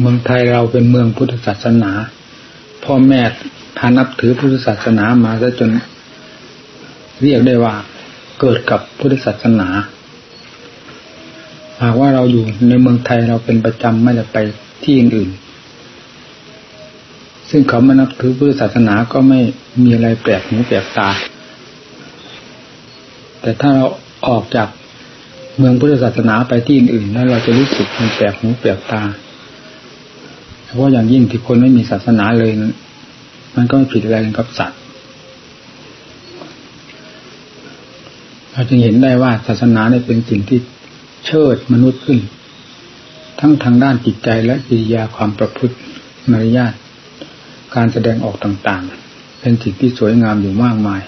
เมืองไทยเราเป็นเมืองพุทธศาสนา พ่อแม่พานับถือพุทธศาสนามาซะจน เรียกได้ว่าเกิดกับพุทธศาสนาหากว่าเราอยู่ในเมืองไทยเราเป็นประจำไม่ได้ไปที่อื่น ซึ่งเขาไม่นับถือพุทธศาสนาก็ไม่มีอะไรแปลกหูแปลกตา แต่ถ้าเราออกจากเมืองพุทธศาสนาไปที่อื่นๆแล้วเราจะรู้สึกมันแปลกหูแปลกตา เพราะอย่างยิ่งที่คนไม่มีศาสนาเลยนั้นมันก็ไม่ผิดอะไรกับสัตว์เราจึงเห็นได้ว่าศาสนาเนี่ยเป็นสิ่งที่เชิดมนุษย์ขึ้น ทั้งทางด้านจิตใจและกิริยาความประพฤติมารยาทการแสดงออกต่างๆ เป็นสิ่งที่สวยงามอยู่มากมาย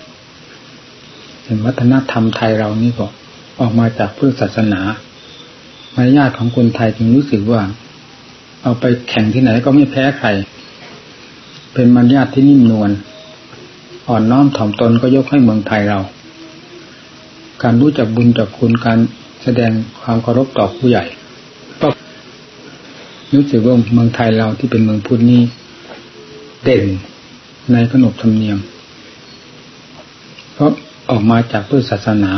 เห็นวัฒนธรรมไทยเรานี่ก็ออกมาจากพุทธศาสนามารยาทของคนไทยจึงรู้สึกว่า เอาไปแข่งที่ไหนก็ไม่แพ้ใคร เป็นมารยาทที่นิ่มนวล อ่อนน้อมถ่อมตนก็ยกให้เมืองไทยเรา การรู้จักบุญจักคุณการแสดงความเคารพต่อผู้ใหญ่ก็รู้สึกว่าเมืองไทยเราที่เป็นเมืองพุทธนี้ เด่นในขนบธรรมเนียม เพราะออกมาจากพุทธศาสนา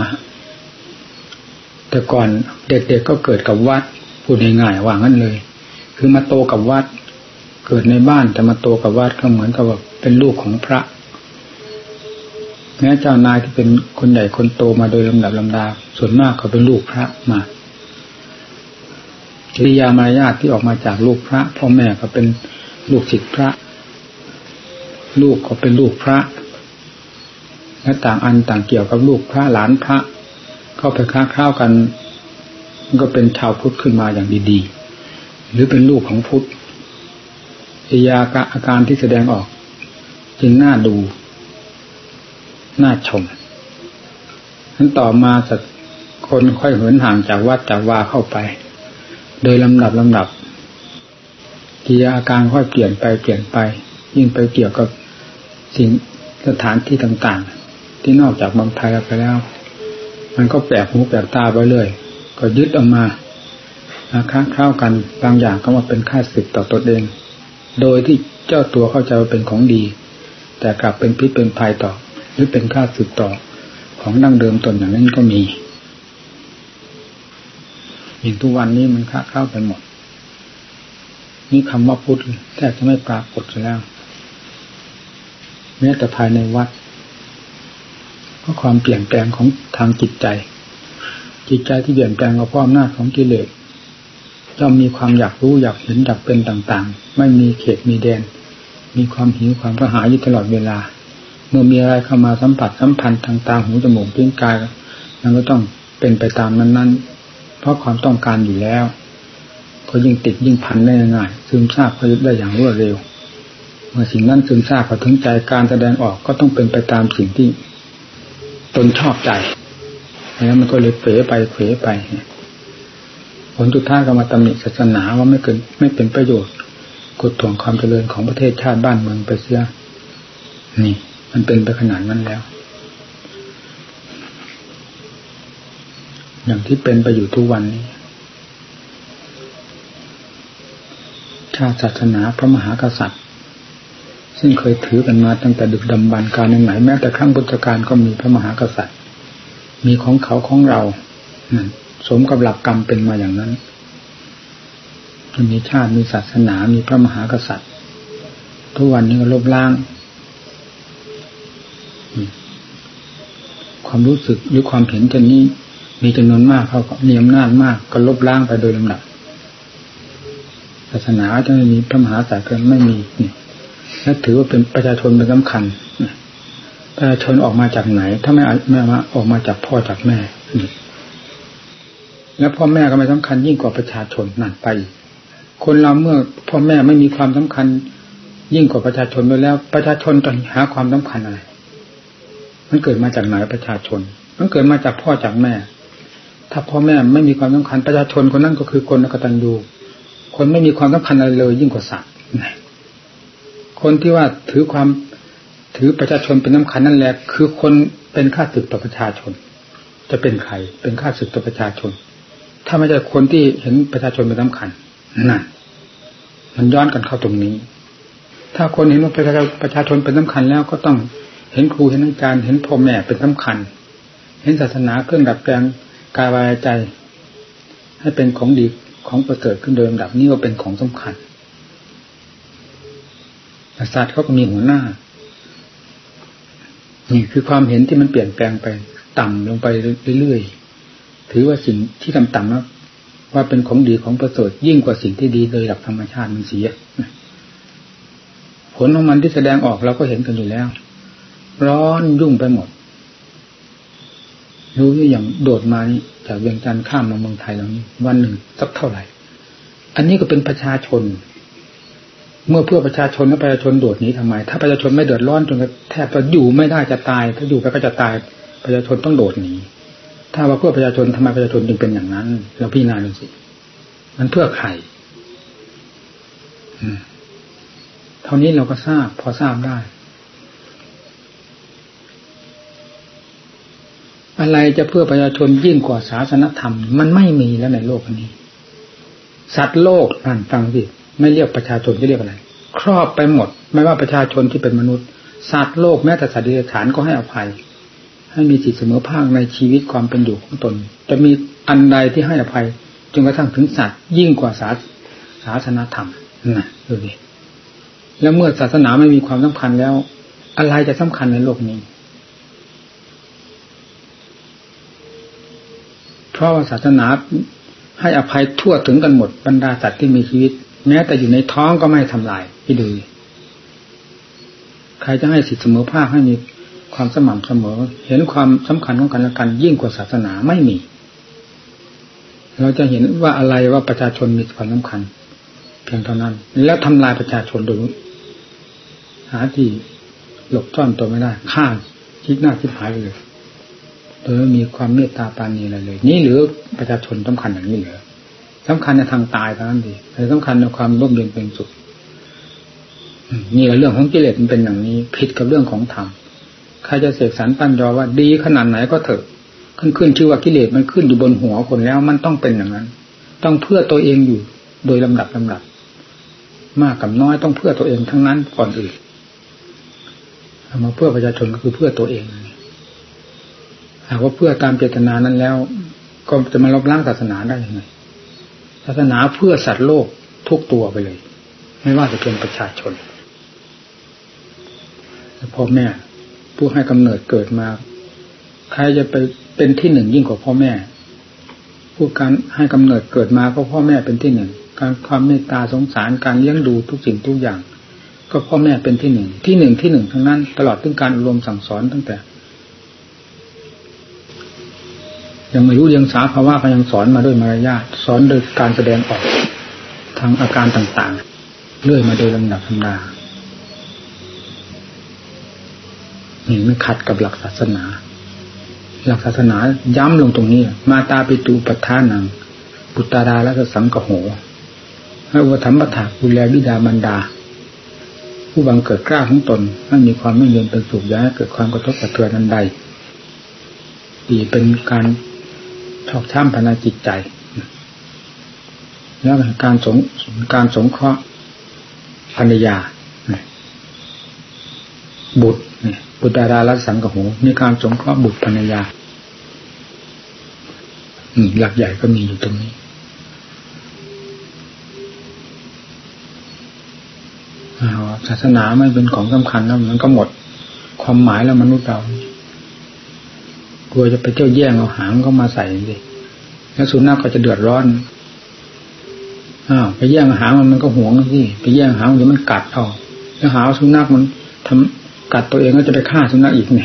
แต่ก่อนเด็กๆก็เกิดกับวัดพูดง่ายๆว่างั้นเลย คือมาโตกับวัด เกิดในบ้านแต่มาโตกับวัดก็เหมือนกับว่าเป็นลูกของพระแม้เจ้านายที่เป็นคนใหญ่คนโตมาโดยลำดับลำดา ส่วนมากเขาเป็นลูกพระมาจริยามารยาทที่ออกมาจากลูกพระพ่อแม่ก็เป็นลูกศิษย์พระ ลูกก็เป็นลูกพระและต่างอันต่างเกี่ยวกับลูกพระหลานพระ เข้าไปค้าข้าวกัน ก็เป็นชาวพุทธขึ้นมาอย่างดีๆ หรือเป็นลูกของพุทธอิยากอาการที่แสดงออก จึงน่าดู น่าชมนั้นต่อมาสักคนค่อยเหินห่างจากวัดจากวาเข้าไป โดยลำดับลำดับกิยาอาการค่อยเปลี่ยนไปเปลี่ยนไป ยิ่งไปเกี่ยวกับสิ่งสถานที่ต่างๆ ที่นอกจากบางไทยไปแล้ว มันก็แปลกหูแปลกตาไปเลยก็ยึดออกมา ค้าเข้ากันบางอย่างก็มาเป็นค่าศึกต่อตนเอง โดยที่เจ้าตัวเข้าใจว่าเป็นของดี แต่กลับเป็นพิษเป็นภัยต่อ หรือเป็นค่าศึกต่อของดั้งเดิมตนอย่างนั้นก็มีอย่างทุกวันนี้มันค้าเข้าไปหมด นี่คำว่าพุทธแทบจะไม่ปรากฏแล้วแม้แต่ภายในวัดเพราะความเปลี่ยนแปลงของทางจิตใจ จิตใจที่เปลี่ยนแปลงกับความหน้าของกิเลส ย่อมมีความอยากรู้อยากเห็นอยากเป็นต่างๆ ไม่มีเขตมีแดน มีความหิวความกระหายอยู่ตลอดเวลา เมื่อมีอะไรเข้ามาสัมผัสสัมพันธ์ทางตาหูจมูกลิ้นกายมันก็ต้องเป็นไปตามนั้นๆ เพราะความต้องการอยู่แล้วก็ยิ่งติดยิ่งพันได้ง่ายซึมซาบพยุได้อย่างรวดเร็วเมื่อสิ่งนั้นซึมซาบพอถึงใจการแสดงออกก็ต้องเป็นไปตามสิ่งที่ตนชอบใจแล้วมันก็เลยเผลไปเผลไป ผลทุดท้ายก็มาตำหนิศาสนาว่าไม่เกินไม่เป็นประโยชน์กดถ่วงความเจริญของประเทศชาติบ้านเมืองไปเสียนี่ มันเป็นไปขนาดนั้นแล้ว อย่างที่เป็นไปอยู่ทุกวันนี้ชาติศาสนาพระมหากษัตริย์ ซึ่งเคยถือกันมาตั้งแต่ดึกดำบรรการไหนแม้แต่ครั้งพุทธกาลก็มีพระมหากษัตริย์ มีของเขาของเรา สมกับหลักกรรมเป็นมาอย่างนั้นมีชาติมีศาสนามีพระมหากษัตริย์ ทุกวันนี้ก็ลบล้าง ความรู้สึกหรือความเห็นจนนี้ มีจำนวนมากเขาก็มีอำนาจมาก ก็ลบล้างไปโดยลำดับศาสนาจะไม่มีพระมหากษัตริย์ไม่มีนี่และถือว่าเป็นประชาชนเป็นสำคัญประชาชนออกมาจากไหน ถ้าไม่ไม่มาออกมาจากพ่อจากแม่ แล้วพ่อแม่ก็ไม่สำคัญยิ่งกว่าประชาชนนั่นไป คนเราเมื่อพ่อแม่ไม่มีความสำคัญ ยิ่งกว่าประชาชนไปแล้ว ประชาชนต้องหาความสำคัญอะไร มันเกิดมาจากไหนประชาชน มันเกิดมาจากพ่อจากแม่ ถ้าพ่อแม่ไม่มีความสำคัญประชาชนคนนั้นก็คือคนกตัญญูคนไม่มีความสำคัญอะไรเลย ยิ่งกว่าสัตว์คนที่ว่าถือความถือประชาชนเป็นสาคัญนั่นแหละ คือคนเป็นข้าศึกต่อประชาชน จะเป็นใครเป็นข้าศึกต่อประชาชน ถ้าไม่ใช่คนที่เห็นประชาชนเป็นสาคัญนั่นมันย้อนกันเข้าตรงนี้ ถ้าคนเห็นว่าประชาประชาชนเป็นสำคัญแล้วก็ต้องเห็นครูเห็นอาจารย์เห็นพ่อแม่เป็นสำคัญ เห็นศาสนาเครื่องดับแปลงกายวายใจ ให้เป็นของดีของประเสริฐขึ้นโดยลำดับนี้ก็เป็นของสำคัญศาสตร์เขาก็มีหัวหน้า นี่คือความเห็นที่มันเปลี่ยนแปลงไป ต่ำลงไปเรื่อยๆ ถือว่าสิ่งที่ต่ำๆนะว่าเป็นของดีของประเสริฐยิ่งกว่าสิ่งที่ดีโดยหลักธรรมชาติมันเสียผลของมันที่แสดงออกเราก็เห็นกันอยู่แล้ว ร้อนยุ่งไปหมด รู้อย่างโดดมานี่จากเวียงจันทร์ข้ามมาเมืองไทยแล้วนี้วันหนึ่งสักเท่าไหร่ อันนี้ก็เป็นประชาชน เมื่อเพื่อประชาชนแล้วประชาชนโดดหนีทำไม ถ้าประชาชนไม่เดือดร้อนจนแทบจะอยู่ไม่ได้จะตาย ถ้าอยู่ไปก็จะตายประชาชนต้องโดดหนี ถ้าว่าเพื่อประชาชนทำไมประชาชนจึงเป็นอย่างนั้น เราพี่นาดูสิ มันเพื่อใครเท่านี้เราก็ทราบ พอทราบได้ อะไรจะเพื่อประชาชนยิ่งกว่าศาสนธรรม มันไม่มีแล้วในโลกนี้ สัตว์โลกนั่นฟังสิไม่เรียกประชาชนจะเรียกอะไร ครอบไปหมด ไม่ว่าประชาชนที่เป็นมนุษย์ สัตว์โลกแม้แต่สัตว์เดิบฉานก็ให้อภัย ให้มีจิตเสมอภาคในชีวิตความเป็นอยู่ของตน จะมีอันใดที่ให้อภัยจนกระทั่งถึงสัตว์ยิ่งกว่าศาศาสนาธรรมนะดูดิแล้วเมื่อศาสนาไม่มีความสำคัญแล้ว อะไรจะสำคัญในโลกนี้ เพราะว่าศาสนาให้อภัยทั่วถึงกันหมดบรรดาสัตว์ที่มีชีวิต แม้แต่อยู่ในท้องก็ไม่ทำลายที่ดูใครจะให้สิทธิเสมอภาคให้มี ความสม่ำเสมอ เห็นความสำคัญของกันและกันยิ่งกว่าศาสนาไม่มี เราจะเห็นว่าอะไรว่าประชาชนมีความสำคัญ เพียงเท่านั้น แล้วทำลายประชาชนโดยหาที่หลบซ่อนตัวไม่ได้ฆ่าคิดหน้าคิดหายเลยโดยไม่มีความเมตตาปานีอะไรเลย นี่หรือประชาชนสำคัญอย่างนี้เหรอสำคัญในทางตายเท่านั้นดีแต่สำคัญในความร่มเย็นเป็นสุขนี่เรื่องของกิเลสมันเป็นอย่างนี้ ผิดกับเรื่องของธรรม ใครจะเสกสรรปั้นยอว่าดีขนาดไหนก็เถอะขึ้นขึ้นชื่อว่ากิเลสมันขึ้นอยู่บนหัวคนแล้วมันต้องเป็นอย่างนั้น ต้องเพื่อตัวเองอยู่โดยลำดับลำดับ มากกับน้อยต้องเพื่อตัวเองทั้งนั้นก่อนอื่นมาเพื่อประชาชนก็คือเพื่อตัวเองหากว่าเพื่อตามเจตนานั้นแล้ว ก็จะมาลบล้างศาสนาได้ยังไงศาสนาเพื่อสัตว์โลกทุกตัวไปเลย ไม่ว่าจะเป็นประชาชนพ่อแม่ ผู้ให้กำเนิดเกิดมา ใครจะไปเป็นที่หนึ่งยิ่งกว่าพ่อแม่ผู้การให้กำเนิดเกิดมาก็พ่อแม่เป็นที่หนึ่งการความเมตตาสงสารการเลี้ยงดูทุกสิ่งทุกอย่าง ก็พ่อแม่เป็นที่หนึ่งที่หนึ่งที่หนึ่งทั้งนั้น ตลอดถึงการรวมสั่งสอนตั้งแต่ ยังไม่รู้ยังสาภาวะก็ยังสอนมาด้วยมารยาทสอนโดยการแสดงออกทางอาการต่างๆเรื่อยมาโดยลำดับธรรมดา นี่ไม่ขัดกับหลักศาสนา หลักศาสนาย้ำลงตรงนี้ มาตาปิตูปัฏฐานังปุตตาราและสังกโหให้อุธรรมปถาดูแลบิดาบรรดา ผู้บังเกิดกล้าของตนให้มีความไม่เย็นเป็นสุขย้ายเกิดความกระทบกระเทือนนั้นใดดีเป็นการชอกช้ำภายในจิตใจ แล้วการสงการสงเคราะห์ภรรยาบุตร เนี่ยบุตรดาราลัสังกหูมีการสงเคราะห์บุตรภรรยาหลักใหญ่ก็มีอยู่ตรงนี้ศาสนาไม่เป็นของสำคัญแล้วมันก็หมดความหมายแล้วมนุษย์เรากลัวจะไปเที่ยวแย่งเอาหางก็มาใส่สิแล้วสุนัขก็จะเดือดร้อนอ้าวไปแย่งหางมันมันก็หวงสิไปแย่งหางเดี๋ยวมันกัดเอาแล้วหาสุนัขมันทำ กัดตัวเองก็จะไปฆ่าสุนัขอีกไง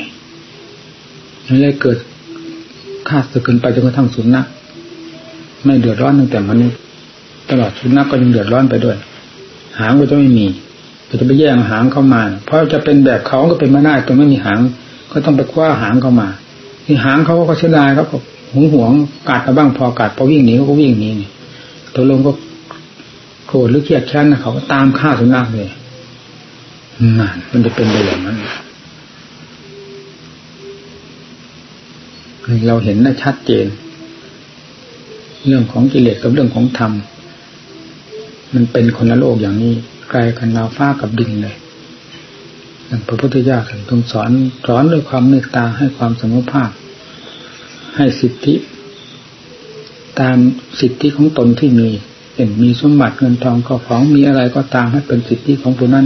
มันเลยเกิดฆ่าสึกเกินไปจนกระทั่งสุนัขไม่เดือดร้อนตั้งแต่มนุษย์ตลอดสุนัขก็ยังเดือดร้อนไปด้วย หางก็จะไม่มีก็จะไปแย่งหางเข้ามา เพราะจะเป็นแบบเขาก็เป็นไม่ได้ตัวไม่มีหาง ก็ต้องไปคว้าหางเข้ามาที่หางเขาก็เสียดายเขาก็หวงหวงกัดมาบ้างพอกัดพอวิ่งหนีเขาก็วิ่งหนีตัวลงก็โกรธหรือเครียดแค้นนะเขาก็ตามฆ่าสุนัขเลย นั่นมันจะเป็นไปอย่างนั้นเราเห็นได้ชัดเจน เรื่องของกิเลสกับเรื่องของธรรม มันเป็นคนละโลกอย่างนี้ไกลกันดาวฟ้ากับดินเลยอย่างพระพุทธเจ้าทรงสอนสอนด้วยความเมตตาให้ความสมภาพ ให้สิทธิ ตามสิทธิของตนที่มีเห็นมีสมบัติเงินทองก็ของมีอะไรก็ตามให้เป็นสิทธิของผู้นั้น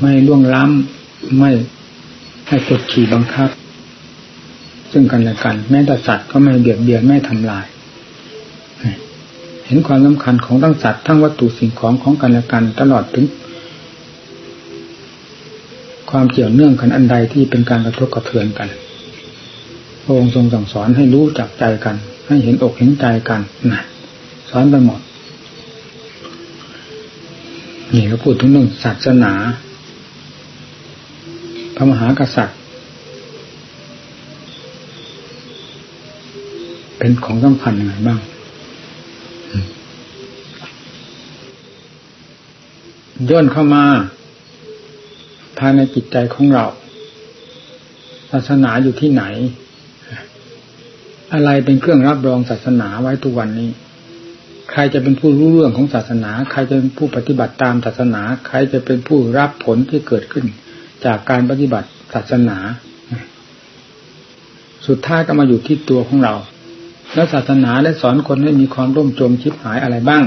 ไม่ล่วงล้ำไม่ให้กดขี่บังคับ ซึ่งกันและกัน แม้แต่สัตว์ก็ไม่เบียดเบียนไม่ทำลาย เห็นความสำคัญของทั้งสัตว์ทั้งวัตถุสิ่งของของกันและกัน ตลอดถึง ความเกี่ยวเนื่องกันอันใดที่เป็นการกระทบกระเทือนกันพระองค์ทรงสั่งสอนให้รู้จักใจกัน ให้เห็นอกเห็นใจกันนะสอนไปหมดนี่เราพูดถึงเรื่องศาสนา พระมหากษัตริย์ เป็นของสำคัญยังไงบ้างย่นเข้ามา ภายในจิตใจของเรา ศาสนาอยู่ที่ไหน อะไรเป็นเครื่องรับรองศาสนาไว้ทุกวันนี้ ใครจะเป็นผู้รู้เรื่องของศาสนา ใครจะเป็นผู้ปฏิบัติตามศาสนา ใครจะเป็นผู้รับผลที่เกิดขึ้น จากการปฏิบัติศาสนา สุดท้ายก็มาอยู่ที่ตัวของเรา แล้วศาสนาได้สอนคนให้มีความร่มจมชิบหายอะไรบ้าง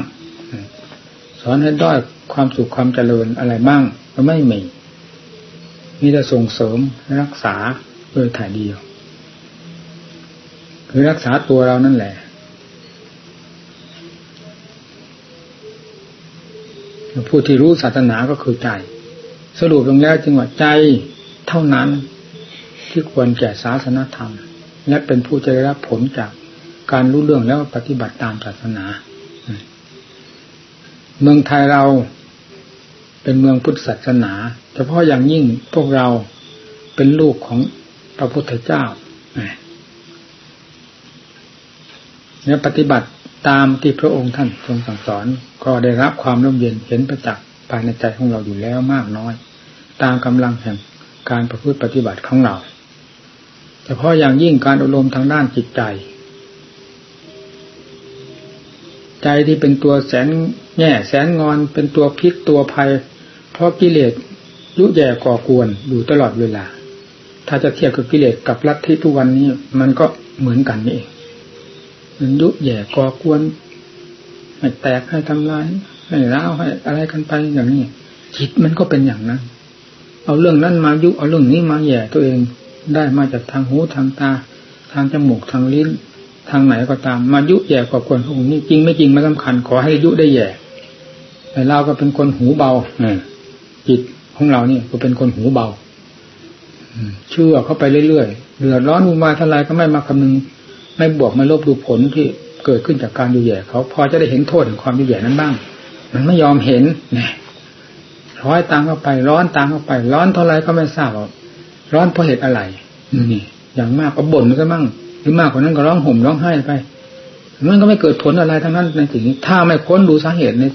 สอนให้ด้อยความสุขความเจริญอะไรบ้างก็ไม่มีมีแต่ส่งเสริมรักษาโดยถ่ายเดียว คือรักษาตัวเรานั่นแหละผู้ที่รู้ศาสนาก็คือใจ สรุปลงแล้วจึงว่าใจเท่านั้นที่ควรแก่ศาสนธรรม และเป็นผู้จะได้รับผลจากการรู้เรื่องแล้วปฏิบัติตามศาสนา เมืองไทยเราเป็นเมืองพุทธศาสนา เฉพาะอย่างยิ่งพวกเราเป็นลูกของพระพุทธเจ้าเนี่ยปฏิบัติตามที่พระองค์ท่านทรงสั่งสอน ก็ได้รับความร่มเย็นเห็นประจักษ์ภายในใจของเราอยู่แล้วมากน้อย ตามกำลังแห่งการประพฤติปฏิบัติของเราเฉพาะอย่างยิ่งการอบรมทางด้านจิตใจ ใจที่เป็นตัวแสนแง่แสนงอนเป็นตัวพิษตัวภัย เพราะกิเลสยุแย่ก่อกวนอยู่ตลอดเวลา ถ้าจะเทียบกับกิเลสกับลัทธิทุกวันนี้มันก็เหมือนกันนี่เองมันยุแย่ก่อกวนให้แตกให้ทำลายให้ร้าวให้อะไรกันไปอย่างนี้จิตมันก็เป็นอย่างนั้น เอาเรื่องนั้นมายุเอาเรื่องนี้มาแย่ตัวเองได้มาจากทางหูทางตา ทางจมูกทางลิ้น ทางไหนก็ตาม มายุแย่ก่อกวนพวกนี้จริงไม่จริงไม่สำคัญขอให้ยุได้แย่แต่เราก็เป็นคนหูเบาจิตของเราเนี่ยก็เป็นคนหูเบาเชื่อเข้าไปเรื่อยๆเดือดร้อนมุมาทลายก็ไม่มาคำนึง ไม่บวกไม่ลบดูผลที่เกิดขึ้นจากการดูแย่เขาพอจะได้เห็นโทษของความดูแย่นั้นบ้าง มันไม่ยอมเห็นเนี่ย ร้อยตังเข้าไป ร้อนตังเข้าไป ร้อนเท่าไรก็ไม่ทราบร้อนเพราะเหตุอะไรนี่อย่างมากก็บ่นก็มั่งหรือมากกว่านั้นก็ร้องห่มร้องไห้ไปมันก็ไม่เกิดผลอะไรทั้งนั้นในสิ่งนี้ถ้าไม่ค้นดูสาเหตุใน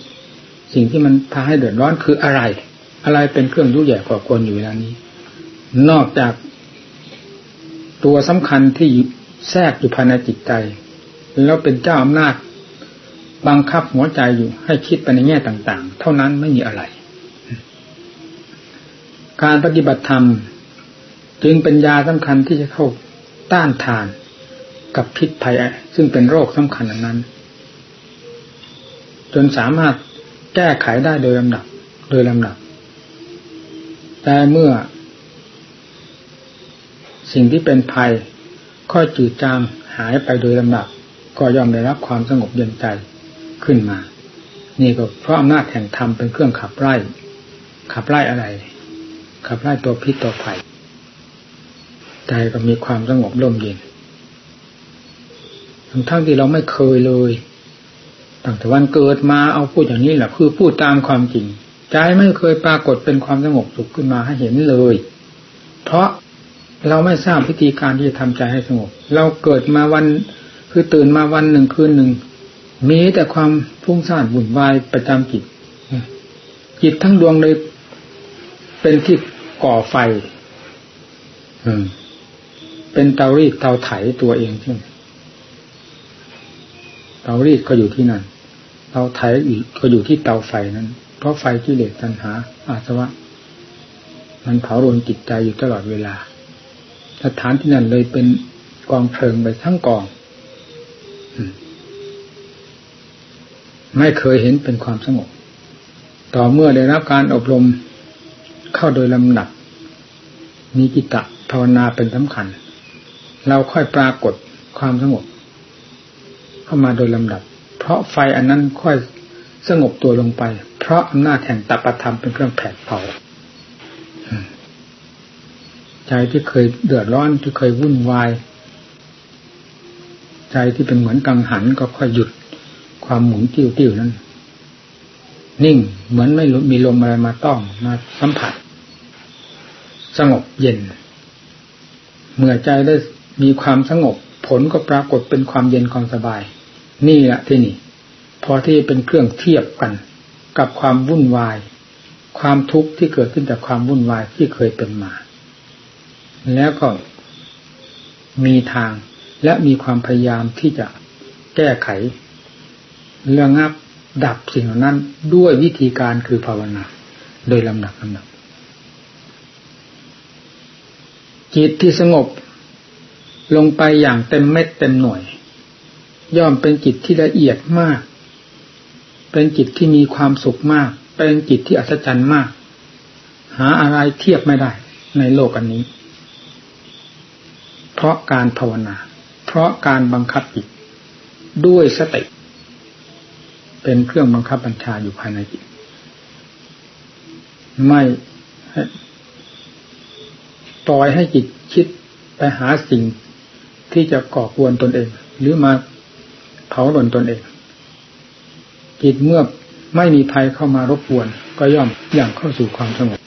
สิ่งที่มันพาให้เดือดร้อนคืออะไร อะไรเป็นเครื่องยุ่ยแย่ก่อกวนอยู่เวลานี้ นอกจากตัวสำคัญที่แทรกอยู่ภายในจิตใจ แล้วเป็นเจ้าอำนาจบังคับหัวใจอยู่ให้คิดไปในแง่ต่าง ๆ เท่านั้นไม่มีอะไร การปฏิบัติธรรม จึงเป็นยาสำคัญที่จะเข้าต้านทานกับพิษภัย ซึ่งเป็นโรคสำคัญอันนั้น จนสามารถแก้ไขได้โดยลำดับ โดยลำดับ แต่เมื่อ สิ่งที่เป็นภัยค่อยจืดจางหายไปโดยลำดับ ก็ย่อมได้รับความสงบเย็นใจขึ้นมา นี่ก็เพราะอำนาจแห่งธรรมเป็นเครื่องขับไล่ขับไล่อะไร ขับไล่ตัวพิษตัวภัยใจก็มีความสงบร่มเย็นทั้งที่เราไม่เคยเลยตั้งแต่วันเกิดมาเอาพูดอย่างนี้แหละคือพูดตามความจริงใจไม่เคยปรากฏเป็นความสงบสุขขึ้นมาให้เห็นเลย เพราะเราไม่ทราบวิธีการที่จะทำใจให้สงบ เราเกิดมาวันคือตื่นมาวันหนึ่งคืนหนึ่งมีแต่ความฟุ้งซ่านวุ่นวายประจำจิตจิตทั้งดวงเลยเป็นที่ ก่อไฟเป็นเตารีดเตาไถตัวเองใช่ไหมเตารีดก็อยู่ที่นั่นตเตาไถอีกก็อยู่ที่เตาไฟนั้น เพราะไฟกิเลสตัณหา อาสวะ มันเผารนจิตใจอยู่ตลอดเวลา สถานที่นั้นเลยเป็นกองเพลิงไปทั้งกองไม่เคยเห็นเป็นความสงบ ต่อเมื่อได้รับการอบรม เข้าโดยลำดับมีกิตะภาวนาเป็นสำคัญ เราค่อยปรากฏความสงบ เข้ามาโดยลำดับ เพราะไฟอันนั้นค่อยสงบตัวลงไป เพราะอำนาจแห่งตปธรรมเป็นเครื่องแผดเผาใจที่เคยเดือดร้อนที่เคยวุ่นวาย ใจที่เป็นเหมือนกังหันก็ค่อยหยุดความหมุนติ้วติ้วนั้น นิ่งเหมือนไม่มีลมอะไรมาต้องมาสัมผัส สงบเย็น เมื่อใจได้มีความสงบ ผลก็ปรากฏเป็นความเย็นความสบาย นี่แหละที่นี่ พอที่เป็นเครื่องเทียบกัน กับความวุ่นวาย ความทุกข์ที่เกิดขึ้นจากความวุ่นวายที่เคยเป็นมา แล้วก็มีทางและมีความพยายามที่จะแก้ไขเรื่องงับดับสิ่งเหล่านั้นด้วยวิธีการคือภาวนา โดยลำดับลำดับ จิตที่สงบลงไปอย่างเต็มเม็ดเต็มหน่วย ย่อมเป็นจิตที่ละเอียดมาก เป็นจิตที่มีความสุขมาก เป็นจิตที่อัศจรรย์มาก หาอะไรเทียบไม่ได้ในโลกอันนี้ เพราะการภาวนา เพราะการบังคับจิต ด้วยสติ เป็นเครื่องบังคับบัญชาอยู่ภายในจิต ไม่ ปล่อยให้จิตคิดไปหาสิ่งที่จะก่อกวนตนเอง หรือมาเผาหล่นตนเอง จิตเมื่อไม่มีภัยเข้ามารบกวน ก็ย่อมอย่างเข้าสู่ความสงบ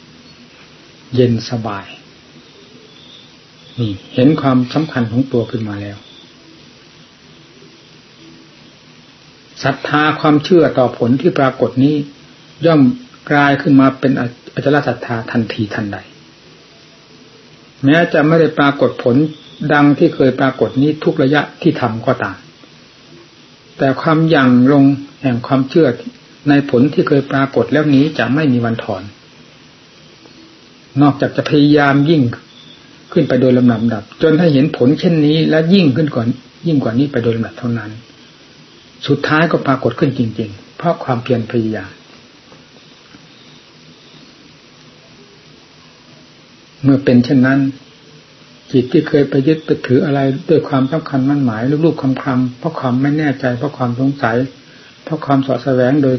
เย็นสบายนี่เห็นความสำคัญของตัวขึ้นมาแล้วศรัทธาความเชื่อต่อผลที่ปรากฏนี้ ย่อมกลายขึ้นมาเป็นอจลศรัทธาทันทีทันใด แม้จะไม่ได้ปรากฏผลดังที่เคยปรากฏนี้ทุกระยะที่ทำก็ตาม แต่ความยั่งลงแห่งความเชื่อในผลที่เคยปรากฏแล้วนี้จะไม่มีวันถอน นอกจากจะพยายามยิ่งขึ้นไปโดยลำดับ จนให้เห็นผลเช่นนี้ และยิ่งขึ้นก่อนยิ่งกว่านี้ไปโดยลำดับเท่านั้น สุดท้ายก็ปรากฏขึ้นจริง ๆ เพราะความเพียรพยายาม เมื่อเป็นเช่นนั้น จิตที่เคยไปยึดไปถืออะไรด้วยความสำคัญมั่นหมายรูปๆคำคำเพราะความไม่แน่ใจเพราะความสงสัย เพราะความสอดแสวงโดย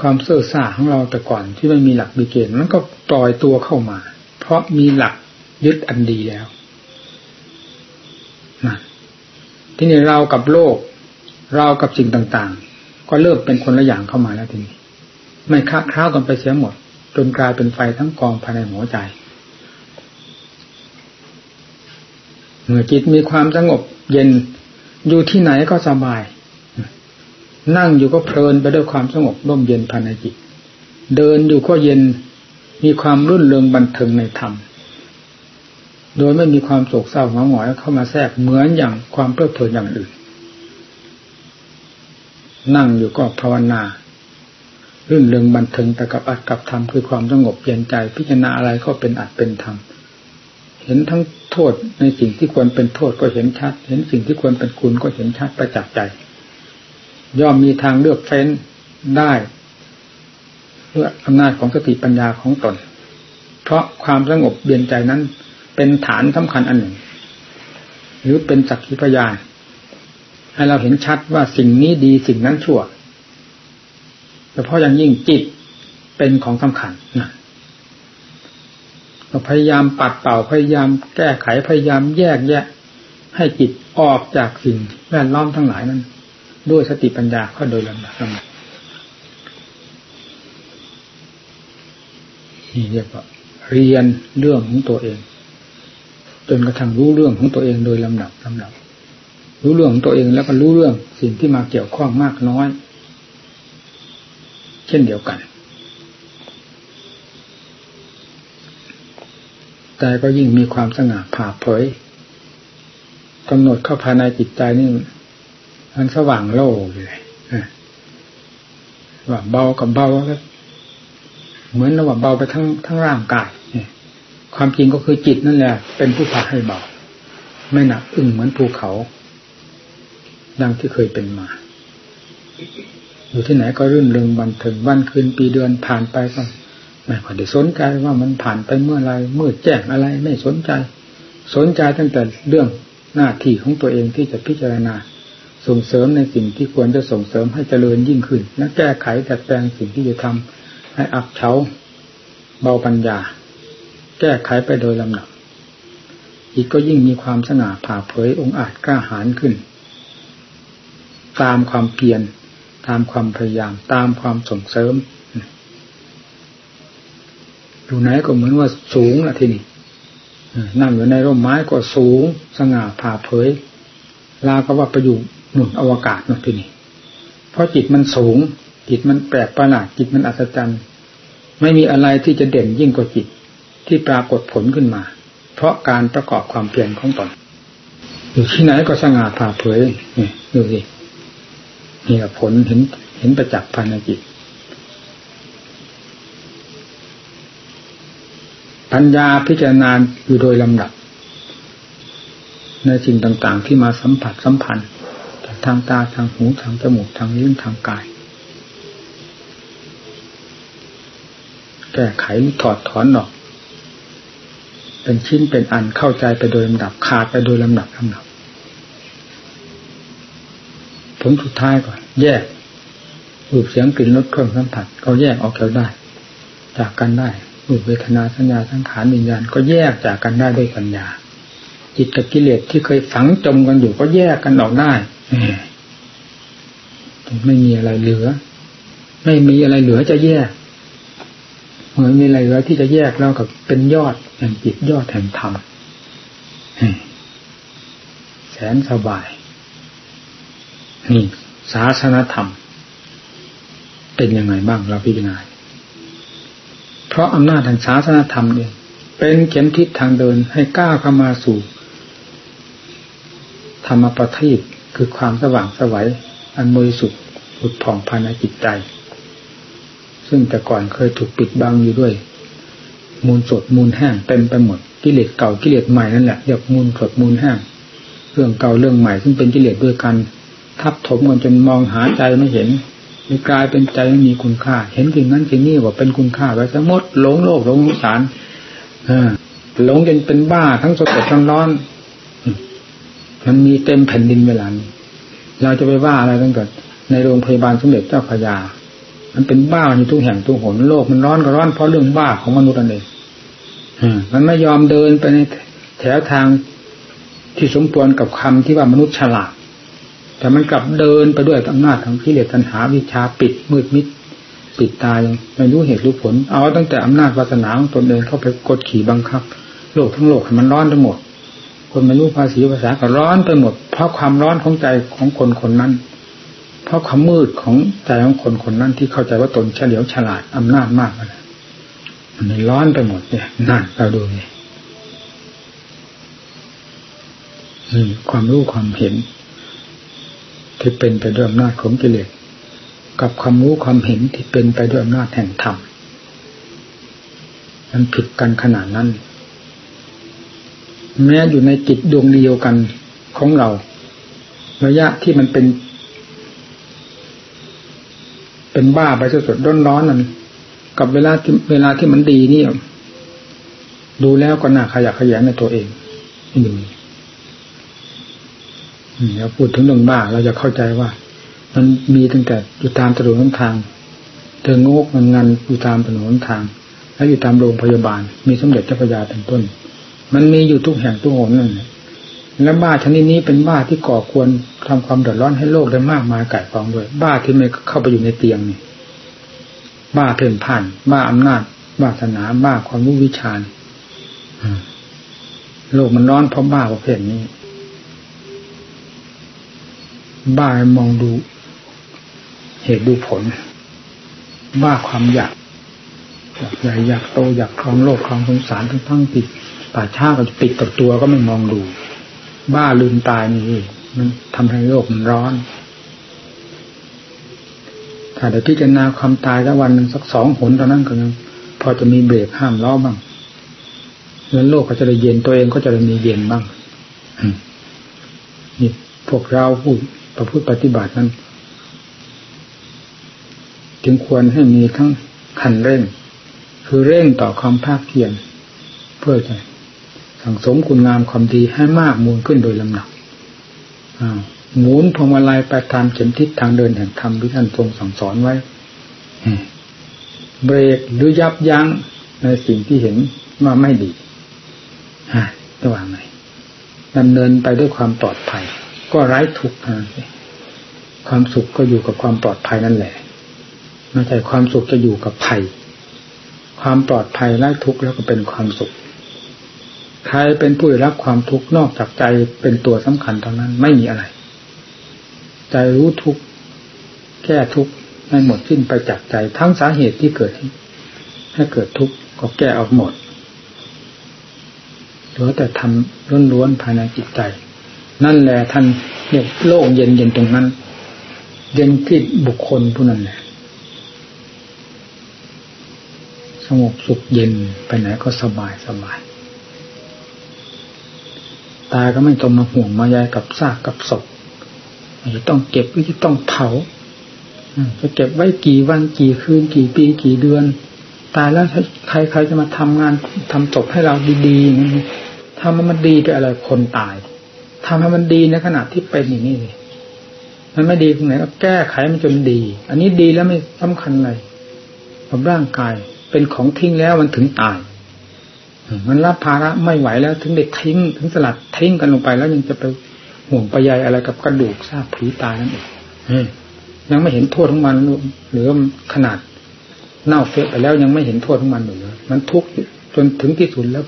ความเสื่อซาของเราแต่ก่อนที่ไม่มีหลักบิเกณฑ์มันก็ปล่อยตัวเข้ามา เพราะมีหลักยึดอันดีแล้วนะที่นี่เรากับโลก เรากับสิ่งต่างๆ ก็เริ่มเป็นคนละอย่างเข้ามาแล้วทีนี้ ไม่ค้าค้ากันไปเสียหมด จนกลายเป็นไฟทั้งกองภายในหัวใจ เมื่อจิตมีความสงบเย็นอยู่ที่ไหนก็สบาย นั่งอยู่ก็เพลินไปด้วยความสงบร่มเย็นภายในจิต เดินอยู่ก็เย็นมีความรุ่นเริงบันเทิงในธรรม โดยไม่มีความโศกเศร้าหงอยหงอยเข้ามาแทรกเหมือนอย่างความเพลิดเพลินอย่างอื่น นั่งอยู่ก็ภาวนารื่นเริงบันเทิงแต่กับอัดกับธรรมคือความสงบเย็นใจ พิจารณาอะไรก็เป็นอัดเป็นธรรม เห็นทั้งโทษในสิ่งที่ควรเป็นโทษก็เห็นชัด เห็นสิ่งที่ควรเป็นคุณก็เห็นชัดประจักษ์ใจ ย่อมมีทางเลือกเฟ้นได้ด้วยอำนาจของสติปัญญาของตน เพราะความสงบเบียนใจนั้น เป็นฐานสำคัญอันหนึ่ง หรือเป็นสักขีพยานให้เราเห็นชัดว่าสิ่งนี้ดีสิ่งนั้นชั่วเฉพาะอย่างยิ่งจิตเป็นของสำคัญนะ พยายามปัดเป่าพยายามแก้ไขพยายามแยกแยะ ให้จิตออกจากสิ่งแวดล้อมทั้งหลายนั้น ด้วยสติปัญญาก็โดยลำดับลำดับนี่เรียกว่าเรียนเรื่องของตัวเอง จนกระทั่งรู้เรื่องของตัวเองโดยลำดับลำดับ รู้เรื่องของตัวเองแล้วก็รู้เรื่องสิ่งที่มาเกี่ยวข้องมากน้อย เช่นเดียวกัน แต่ก็ยิ่งมีความสง่าผ่าเผยกำหนดเข้าภายในจิตใจนี่มันสว่างโล่เลยว่าเบากับเบาก็เหมือนว่าเบาไปทั้งทั้งร่างกายเนี่ยความจริงก็คือจิตนั่นแหละ เป็นผู้พาให้เบา ไม่หนักอึ้งเหมือนภูเขา ดังที่เคยเป็นมา อยู่ที่ไหนก็รื่นเริงบันเทิงวันคืนปีเดือนผ่านไปก็ ไม่ค่อยได้สนใจว่ามันผ่านไปเมื่อไรเมื่อแจ้งอะไรไม่สนใจ สนใจตั้งแต่เรื่องหน้าที่ของตัวเองที่จะพิจารณา ส่งเสริมในสิ่งที่ควรจะส่งเสริมให้เจริญยิ่งขึ้น และแก้ไขดัดแปลงสิ่งที่จะทำให้อับเฉาเบาปัญญา แก้ไขไปโดยลำดับอีกก็ยิ่งมีความสง่าผ่าเผยองค์อาจกล้าหาญขึ้น ตามความเพียรตามความพยายาม ตามความส่งเสริม อยู่ไหนก็เหมือนว่าสูงละทีนี้นั่งอยู่ในร่มไม้ก็สูงสง่าผ่าเผยลาก็ว่าไปอยู่หนุนอวกาศนะทีนี้เพราะจิตมันสูง จิตมันแปลกประหลาดจิตมันอัศจรรย์ไม่มีอะไรที่จะเด่นยิ่งกว่าจิตที่ปรากฏผลขึ้นมา เพราะการประกอบความเพียรของตนอยู่ที่ไหนก็สง่าผ่าเผยนี่ดูสินี่แหละผลเห็นเห็นประจักษ์ภายในจิต ปัญญาพิจารณาอยู่โดยลำดับ ในสิ่งต่างๆ ที่มาสัมผัสสัมพันธ์ทางตาทางหูทางจมูกทางลิ้นทางกาย แก้ไขถอดถอนออก เป็นชิ้นเป็นอันเข้าใจไปโดยลำดับขาดไปโดยลำดับลำดับผลสุดท้ายก่อน แยกรูปเสียงกลิ่นรสเครื่องสัมผัสก็แยกออกจากได้ จากกันได้ รูปเวทนาสัญญาสังขารวิญญาณก็แยกจากกันได้ด้วยปัญญา จิตกับกิเลสที่เคยฝังจมกันอยู่ก็แยกกันออกได้ไม่มีอะไรเหลือ ไม่มีอะไรเหลือจะแยกเหมือนมีอะไรเหลือที่จะแยกแล้วกับเป็นยอดแห่งจิตยอดแห่งธรรมแสนสบายนี่ศาสนธรรม เป็นยังไงบ้างเราพิจารณา เพราะอำนาจแห่งศาสนธรรมเองเป็นเข็มทิศทางเดินให้ก้าวเข้ามาสู่ ธรรมประทีปคือความสว่างสวัยอันบริสุทธิ์อุดผ่องภายในจิตใจ ซึ่งแต่ก่อนเคยถูกปิดบังอยู่ด้วย มูลสดมูลแห้งเต็มไปหมดกิเลสเก่ากิเลสใหม่นั่นแหละเรียกมูลสดมูลแห้งเรื่องเก่าเรื่องใหม่ซึ่งเป็นกิเลสด้วยกัน ทับถมกันจนมองหาใจไม่เห็น กลายเป็นใจม่มีคุณค่า เห็นสิ่งนั้นสิ่งนี้ว่าเป็นคุณค่าไว้ซะหมดหลงโลกหลงสารหลงจนเป็นบ้าทั้งสดทั้งร้อน มันมีเต็มแผ่นดินเวลานี้เราจะไปว่าอะไรตั้งแต่ในโรงพยาบาลสมเด็จเจ้าพระยา มันเป็นบ้าอยู่ทุกแห่งทุกหนโลกมันร้อนก็ร้อนเพราะเรื่องบ้าของมนุษย์นั่นเองมันไม่ยอมเดินไปในแถวทางที่สมควรกับคำที่ว่ามนุษย์ฉลาด แต่มันกลับเดินไปด้วยอำนาจของกิเลสตัณหาวิชาปิดมืดมิดปิดตายไม่รู้เหตุรู้ผล เอาตั้งแต่อำนาจวาสนาของตนเองเข้าไปกดขี่บังคับ โลกทั้งโลกให้มันร้อนทั้งหมด คนไม่รู้ภาษีภาษาก็ร้อนไปหมด เพราะความร้อนของใจของคนคนนั้น เพราะความมืดของใจของคนคนนั้นที่เข้าใจว่าตนเฉลียวฉลาดอำนาจมากเลยมันร้อนไปหมดเนี่ยนั่นเราดูนี่นี่ความรู้ความเห็น ที่เป็นไปด้วยอำนาจของกิเลสกับความรู้ความเห็นที่เป็นไปด้วยอำนาจแห่งธรรมมันผิดกันขนาดนั้น แม้อยู่ในจิตดวงเดียวกันของเรา ระยะที่มันเป็น เป็นบ้าไปสดๆร้อนๆนั่นกับเวลาที่เวลาที่มันดีนี่ดูแล้วก็น่าขยักขยงในตัวเองนี่ ดูเราพูดถึงเรื่องบ้าเราจะเข้าใจว่า มันมีตั้งแต่อยู่ตามถนนทางเดินงกมันงันอยู่ตามถนนทาง แล้วอยู่ตามโรงพยาบาล มีสมเด็จเจ้าพระยาเป็นต้น มันมีอยู่ทุกแห่งทุกหนนั่นและและบ้าชนิดนี้เป็นบ้าที่ก่อควรทำความเดือดร้อนให้โลกได้มากมายไก่กองด้วย บ้าที่ไม่เข้าไปอยู่ในเตียงนี่บ้าเพ่นผ่าน บ้าอำนาจ บ้าศาสนา บ้าความรู้วิชาโลกมันร้อนเพราะบ้าประเภทนี้ บ้ามองดู เหตุดูผล บ้าความอยากอยากใหญ่อยากโตอยากครองโลกครองสงสารทั้งทั้งปิดป่าช้าก็จะปิดกับตัวก็ไม่มองดู บ้าลืมตายนี่มันทำให้โลกมันร้อนถ้ถ้าได้พิจารณาความตายแล้ววันหนึ่งสักสองหนเท่านั้นก็ยังพอจะมีเบรกห้ามล้อบ้างแล้วโลกก็จะได้เย็นตัวเองก็จะได้มีเย็นบ้างนี่พวกเราผู้ ประพฤติปฏิบัตินั้น จึงควรให้มีทั้งขันเร่ง คือเร่งต่อความภาคเพียรเพื่อจะสั่งสมคุณงามความดีให้มากมูลขึ้นโดยลำดับหมุนพวงมาลัยไปตามเข็มทิศทางเดินแห่งธรรมที่ท่านทรงสั่งสอนไว้เบรกหรือยับยั้งในสิ่งที่เห็นว่าไม่ดีฮะจะว่าไงดำเนินไปด้วยความปลอดภัย ก็ไร้ทุกข์ความสุขก็อยู่กับความปลอดภัยนั่นแหละไม่ใช่ความสุขจะอยู่กับภัย ความปลอดภัยไร้ทุกข์แล้วก็เป็นความสุข ใครเป็นผู้ได้รับความทุกข์นอกจากใจเป็นตัวสำคัญเท่านั้นไม่มีอะไร ใจรู้ทุกข์แก้ทุกข์ให้หมดสิ้นไปจากใจทั้งสาเหตุที่เกิดให้เกิดทุกข์ก็แก้ออกหมดเหลือแต่ทำล้วนๆภายในจิตใจ นั่นแหละท่านเนี่ยโล่งเย็นเย็นตรงนั้น เย็นที่บุคคลผู้นั้นแหละสงบสุขเย็นไปไหนก็สบายสบาย ตายก็ไม่ต้องมาห่วงมาใยกับซากกับศพจะต้องเก็บหรือจะต้องเผาจะเก็บไว้กี่วันกี่คืนกี่ปีกี่เดือน ตายแล้วใครใครจะมาทำงานทำศพให้เราดีๆทำให้มันดีไปอะไรคนตาย ทำให้มันดีในขณะที่เป็นอย่างนี้เลยมันไม่ดีตรงไหนก็แก้ไขมันจนดี อันนี้ดีแล้วไม่สำคัญอะไรกับร่างกายเป็นของทิ้งแล้วมันถึงตาย มันรับภาระไม่ไหวแล้ว ถึงเด็กทิ้ง ถึงสลัดทิ้งกันลงไปแล้วยังจะไปห่วงไปใยอะไรกับกระดูกซากผีตายนั่นเองยังไม่เห็นโทษของมันหรือขนาดเน่าเฟะไปแล้วยังไม่เห็นโทษของมันเลยมันทุกข์จนถึงที่สุดแล้ว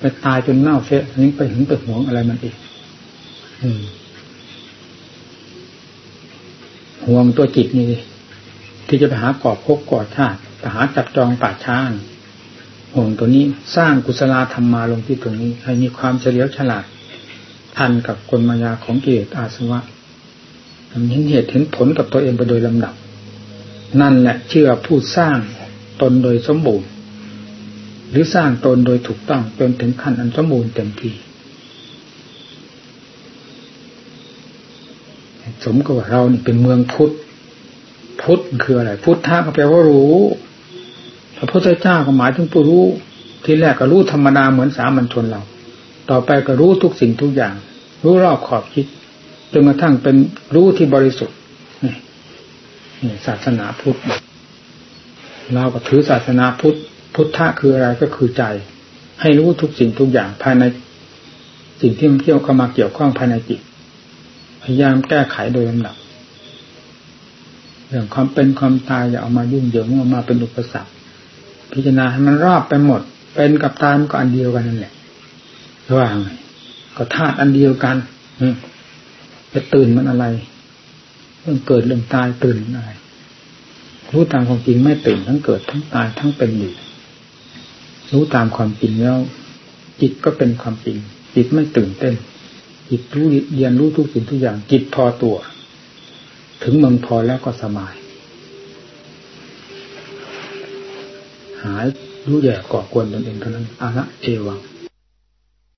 ไปตายจนเน่าเฟะนี้ไปถึงไปห่วงอะไรมันอีก ห่วงตัวจิตนี่ที่จะไปหากอบพกกอดชาติหาจับจองป่าช้าห่วงตัวนี้สร้างกุศลธรรมมาลงที่ตรงนี้ ให้มีความเฉลียวฉลาด ทันกับกลมายาของกิเลสอาสวะเห็นเหตุเห็นผลกับตัวเองไปโดยลำดับ นั่นแหละเชื่อผู้สร้างตนโดยสมบูรณ์ หรือสร้างตนโดยถูกต้องจนถึงขั้นอันสมบูรณ์เต็มที่ สมกับว่าเรานี่เป็นเมืองพุทธพุทธคืออะไร พุทธะก็แปลว่ารู้ พระพุทธเจ้าก็หมายถึงผู้รู้ ที่แรกก็รู้ธรรมดาเหมือนสามัญชนเรา ต่อไปก็รู้ทุกสิ่งทุกอย่าง รู้รอบขอบคิดจนกระทั่งเป็นรู้ที่บริสุทธิ์นี่ศาสนาพุทธเราก็ถือศาสนาพุทธพุทธะคืออะไรก็คือใจ ให้รู้ทุกสิ่งทุกอย่างภายในสิ่งที่มันเกี่ยวเข้ามาเกี่ยวข้องภายในจิต พยายามแก้ไขโดยลำดับเรื่องความเป็นความตายอย่าเอามายุ่งเหยิงเอามาเป็นอุปสรรคพิจารณาให้มันรอบไปหมด เป็นกับตายมันก็อันเดียวกันนั่นแหละว่าไงก็ธาตุอันเดียวกันจะตื่นมันอะไรเรื่องเกิดเรื่องตายตื่นอะไรรู้ตามความจริงไม่ตื่นทั้งเกิดทั้งตายทั้งเป็นอยู่รู้ตามความจริงแล้วจิตก็เป็นความจริงจิตไม่ตื่นเต้น จิตรู้เรียนรู้ทุกสิ่งทุกอย่างจิตพอตัว ถึงมึงพอแล้วก็สบาย หายรู้แย่ก่อกวนตนเองเท่านั้นอาละเอวัง